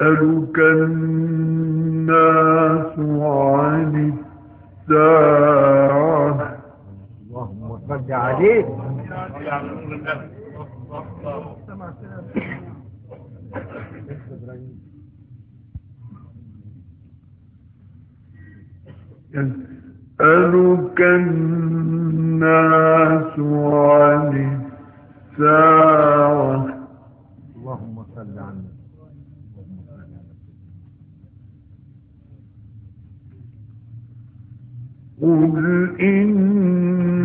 يسألك الناس عن الساعة. اللهم صل عليه. يسألك الناس عن الساعة اللهم صل على النبي قل إنما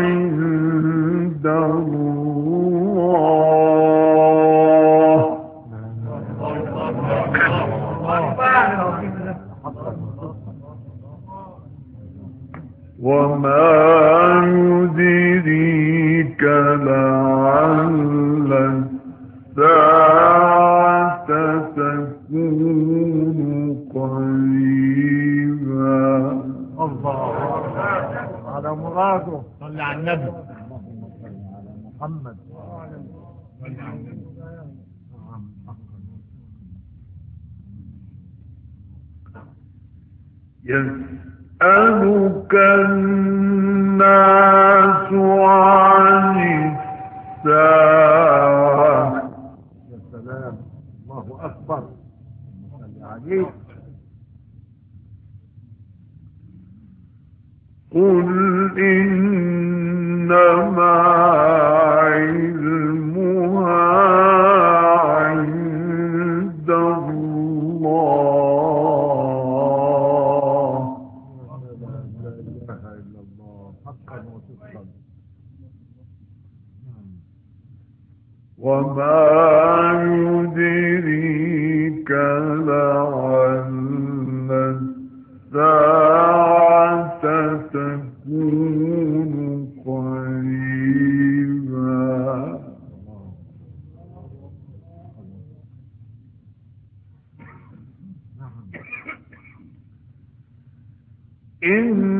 عند الله وما يدريك على مراده صل على النبي. اللهم صل على محمد. نعم يسألك الناس عن الساعة. يا سلام. الله أكبر. صل عليه. قل لا اله الا الله حقا وصدقا. وما يدريك لعل الساعة تكون قريبا إن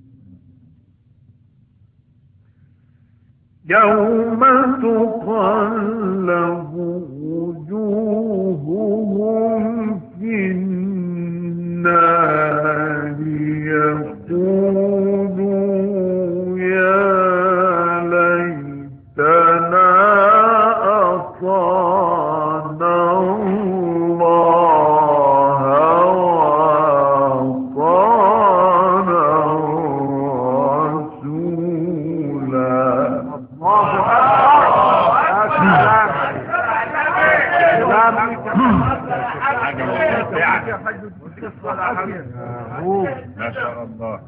يوم تقلب وجوههم في النار يقولوا يا ليتنا أطعنا يا هو ما شاء الله.